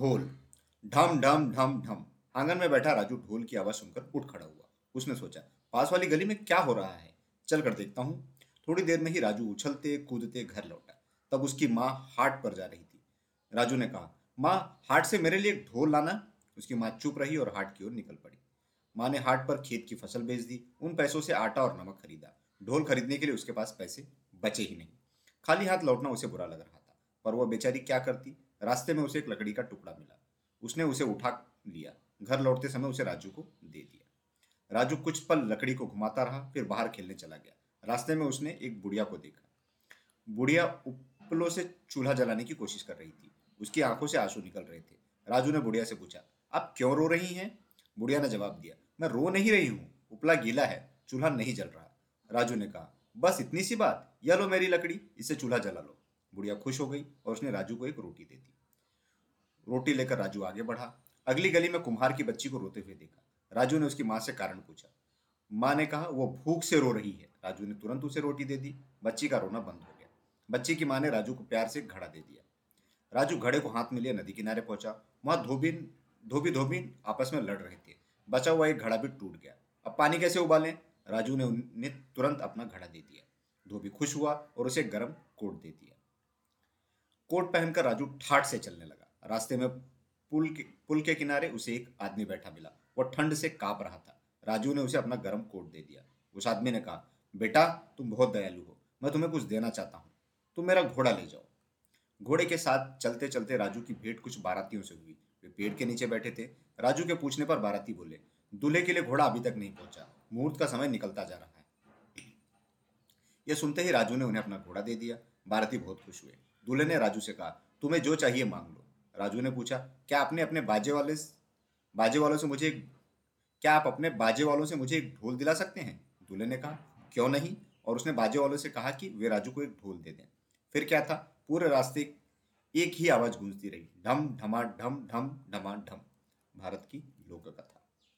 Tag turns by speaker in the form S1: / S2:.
S1: ढोल। ढम ढम ढम ढम। आँगन में बैठा राजू ढोल की आवाज़ सुनकर उठ खड़ा हुआ। उसने सोचा, पास वाली गली में क्या हो रहा है? चल कर देखता हूँ। थोड़ी देर में ही राजू उछलते, कूदते घर लौटा। तब उसकी माँ हाट पर जा रही थी। राजू ने कहा, माँ, हाट से मेरे लिए ढोल लाना। उसकी माँ चुप रही और हाट की ओर निकल पड़ी। माँ ने हाट पर खेत की फ़सल बेच दी, उन पैसों से आटा और नमक खरीदा। ढोल खरीदने के लिए उसके पास पैसे बचे ही नहीं। खाली हाथ लौटना उसे बुरा लग रहा था, पर वह बेचारी क्या करती? रास्ते में उसे एक लकड़ी का टुकड़ा मिला। उसने उसे उठा लिया। घर लौटते समय उसे राजू को दे दिया। राजू कुछ पल लकड़ी को घुमाता रहा, फिर बाहर खेलने चला गया। रास्ते में उसने एक बुढ़िया को देखा। बुढ़िया उपलों से चूल्हा जलाने की कोशिश कर रही थी। उसकी आँखों से आँसू निकल रहे थे। राजू ने बुढ़िया से पूछा, आप क्यों रो रही हैं? बुढ़िया ने जवाब दिया, मैं रो नहीं रही हूँ। उपला गीला है, चूल्हा नहीं जल रहा। राजू ने कहा, बस इतनी सी बात? यह लो मेरी लकड़ी, इसे चूल्हा जला लो। बुढ़िया खुश हो गई और उसने राजू को एक रोटी दे दी। रोटी लेकर राजू आगे बढ़ा। अगली गली में कुम्हार की बच्ची को रोते हुए देखा। राजू ने उसकी माँ से कारण पूछा। माँ ने कहा, वो भूख से रो रही है। राजू ने तुरंत उसे रोटी दे दी। बच्ची का रोना बंद हो गया। बच्ची की माँ ने राजू को प्यार से घड़ा दे दिया। राजू घड़े को हाथ में लिए नदी किनारे पहुँचा। वहाँ धोबिन, धोबी धोबिन आपस में लड़ रहे थे। बचा हुआ एक घड़ा भी टूट गया। अब पानी कैसे उबालें? राजू ने उन्हें तुरंत अपना घड़ा दे दिया। धोबी खुश हुआ और उसे गर्म कोट दे दिया। कोट पहनकर राजू ठाट से चलने लगा। रास्ते में पुल के पुल के किनारे उसे एक आदमी बैठा मिला। वो ठंड से काँप रहा था। राजू ने उसे अपना गर्म कोट दे दिया। उस आदमी ने कहा, बेटा, तुम बहुत दयालु हो। मैं तुम्हें कुछ देना चाहता हूँ। तुम मेरा घोड़ा ले जाओ। घोड़े के साथ चलते चलते राजू की भेंट कुछ बारातियों से हुई। वे पेड़ के नीचे बैठे थे। राजू के पूछने पर बाराती बोले, दूल्हे के लिए घोड़ा अभी तक नहीं पहुँचा। मुहूर्त का समय निकलता जा रहा है। यह सुनते ही राजू ने उन्हें अपना घोड़ा दे दिया। बाराती बहुत खुश हुए दूल्हे ने राजू से कहा, तुम्हें जो चाहिए मांग लो। राजू ने पूछा, क्या आपने अपने बाजे वाले बाजे वालों से मुझे क्या आप अपने बाजे वालों से मुझे एक ढोल दिला सकते हैं? दूल्हे ने कहा, क्यों नहीं? और उसने बाजे वालों से कहा कि वे राजू को एक ढोल दे दें। फिर क्या था, पूरे रास्ते एक ही आवाज़ गूंजती रही, ढम, ढमा, ढम ढम, ढमा, ढम। भारत की लोक कथा